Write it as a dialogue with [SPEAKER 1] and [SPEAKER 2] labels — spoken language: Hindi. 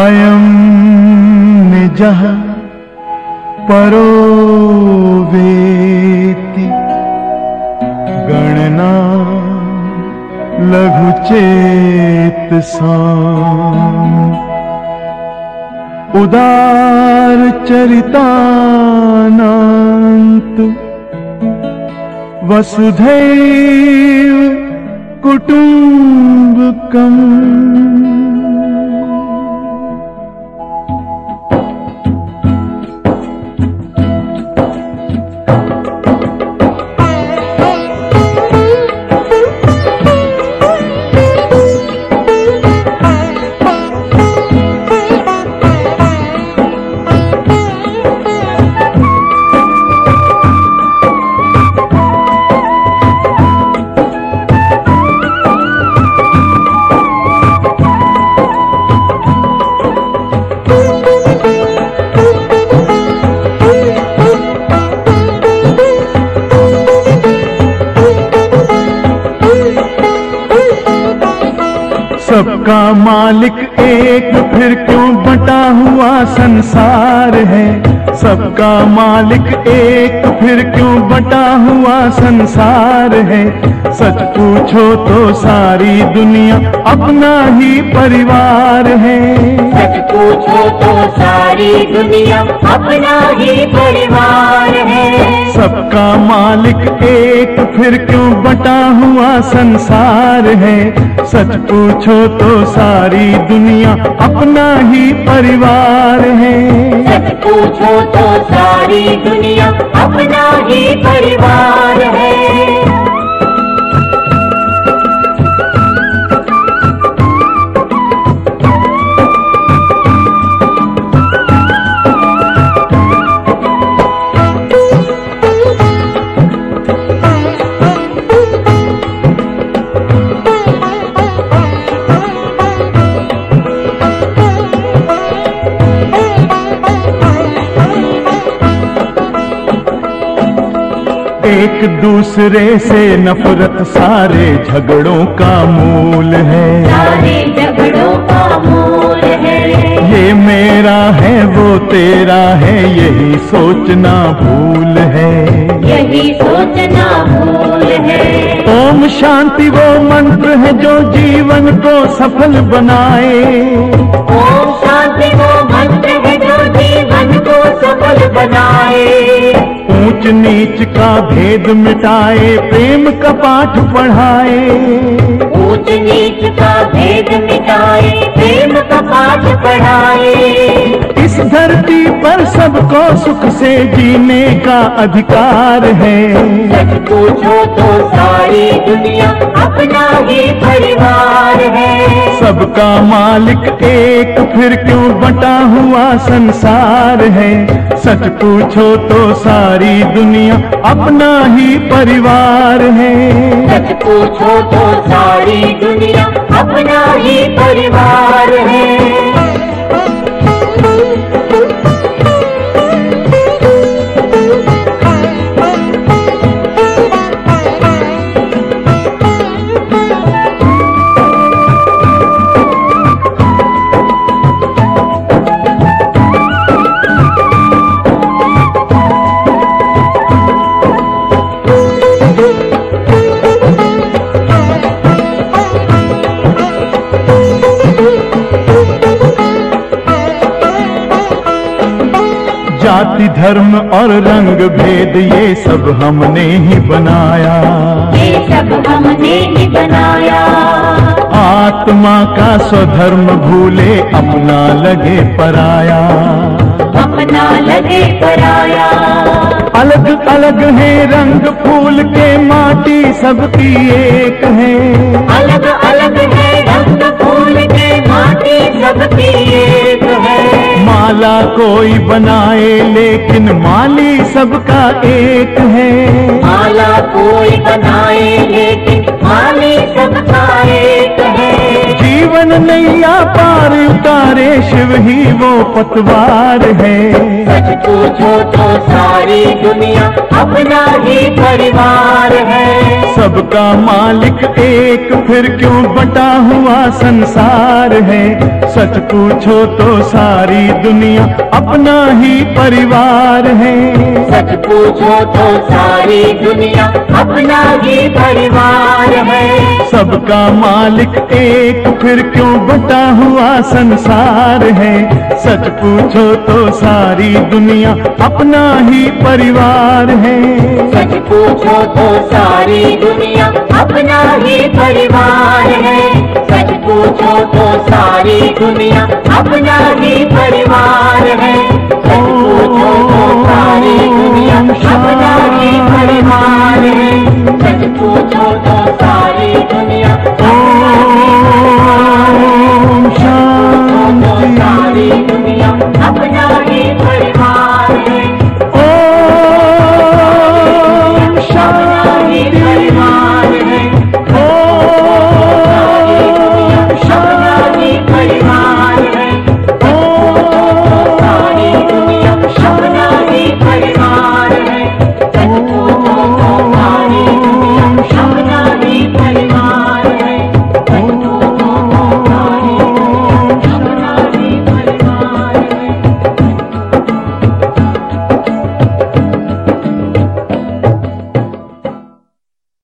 [SPEAKER 1] अयं निजः परो वेति गणना लघुचेतसाम् उदारचरितानान्तु वसुधैव कुटुम्बकम् सबका मालिक एक, फिर क्यों बटा हुआ संसार है? सबका मालिक एक, फिर क्यों बटा हुआ संसार है? सच पूछो तो सारी दुनिया अपना ही परिवार है।
[SPEAKER 2] सच पूछो तो सारी दुनिया अपना ही परिवार
[SPEAKER 1] सबका मालिक, एक फिर क्यों बटा हुआ संसार है? सच पूछो तो सारी दुनिया अपना ही परिवार है।
[SPEAKER 2] सच पूछो तो सारी दुनिया अपना ही परिवार है।
[SPEAKER 1] एक दूसरे से नफरत सारे झगड़ों का मूल है।
[SPEAKER 2] सारे झगड़ों का मूल है।
[SPEAKER 1] ये मेरा है वो तेरा है यही सोचना भूल है।
[SPEAKER 2] यही सोचना भूल है।
[SPEAKER 1] ओम शांति वो मंत्र है जो जीवन को सफल बनाए।
[SPEAKER 2] ओम शांति वो मंत्र है जो जीवन को सफल बनाए।
[SPEAKER 1] ऊंच नीच का भेद मिटाए प्रेम का पाठ पढ़ाए।
[SPEAKER 2] ऊंच नीच का भेद मिटाए प्रेम का पाठ पढ़ाए।
[SPEAKER 1] इस धरती पर सबको सुख से जीने का अधिकार है।
[SPEAKER 2] सच पूछो तो सारी दुनिया अपना ही परिवार है।
[SPEAKER 1] सबका मालिक एक, फिर क्यों बटा हुआ संसार है? सच पूछो तो सारी दुनिया अपना ही परिवार है।
[SPEAKER 2] सच पूछो तो सारी दुनिया अपना ही परिवार है।
[SPEAKER 1] जाति धर्म और रंग भेद ये सब हमने ही बनाया।
[SPEAKER 2] ये सब हमने ही बनाया।
[SPEAKER 1] आत्मा का स्वधर्म भूले अपना लगे पराया।
[SPEAKER 2] अपना लगे पराया।
[SPEAKER 1] अलग अलग है रंग फूल के माटी सबकी एक है।
[SPEAKER 2] अलग अलग है रंग फूल के माटी सबकी
[SPEAKER 1] माला कोई बनाए, लेकिन माली सबका एक है।
[SPEAKER 2] माला कोई बनाए, लेकिन माली सबका एक
[SPEAKER 1] नैया पार उतारे शिव ही वो पतवार है।
[SPEAKER 2] सच पूछो तो सारी दुनिया अपना ही परिवार है।
[SPEAKER 1] सबका मालिक एक फिर क्यों बटा हुआ संसार है? सच पूछो तो सारी दुनिया अपना ही परिवार है।
[SPEAKER 2] सच पूछो तो सारी दुनिया अपना ही परिवार है।
[SPEAKER 1] सबका मालिक एक फिर क्यों बटा हुआ संसार है, सच पूछो तो सारी दुनिया अपना ही परिवार है।
[SPEAKER 2] सच पूछो तो सारी दुनिया अपना ही परिवार है। सच पूछो तो सारी दुनिया अपना ही परिवार है। सच पूछो तो सारी दुनिया